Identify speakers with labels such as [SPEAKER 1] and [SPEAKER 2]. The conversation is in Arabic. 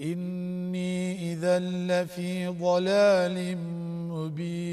[SPEAKER 1] إني إذا لفي ضلال مبين.